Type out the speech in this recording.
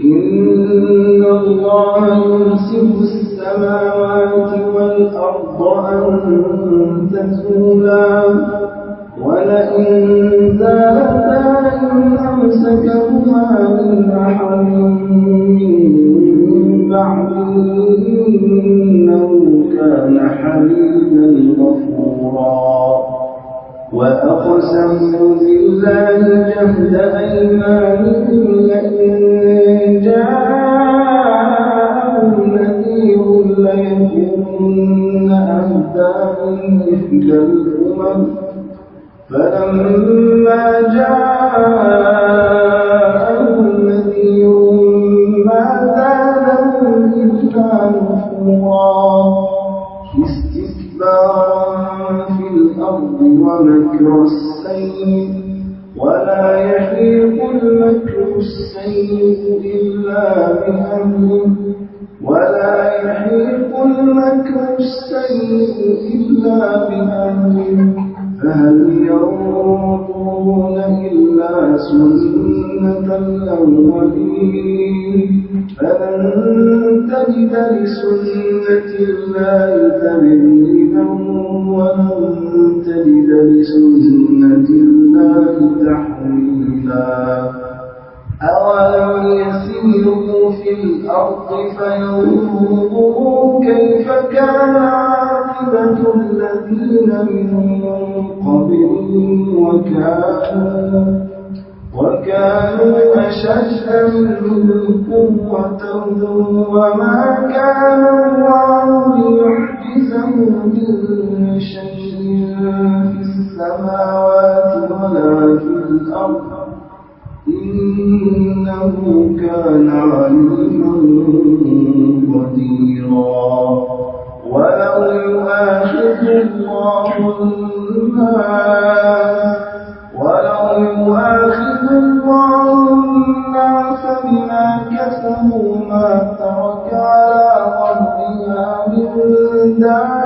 إن الله يمسك السماوات والأرض أن تزولا ولئن زالتا إن أمسكهما من أحد وأقسموا بالله جهد أيمانهم لئن جاءهم نذير ليكونن أهدى من إحدى الأمم. فلما جاءهم نذير ما زادهم إلا نفورا. استكبارا الأرض ومكر السيء ولا يحيق المكر السيء إلا بأهله ولا يحيق المكر السيء إلا بأهله فهل ينظرون إلا سنة الأولين فلن تجد لسنة الله تبديلا ولن تجد لسنة الله تحويلا. أولم يسيروا في الأرض فينظروا كيف كان عاقبة الذين من قبلهم وكانوا وكانوا أشد منهم قوة وما كان الله ليحجزه شيء في السماوات ولا في الأرض. إنه كان عليما قديرا. ولو يؤاخذ الله الناس ولو يؤاخذ الله الناس بما كسبوا ما ترك على ظهرها من دابة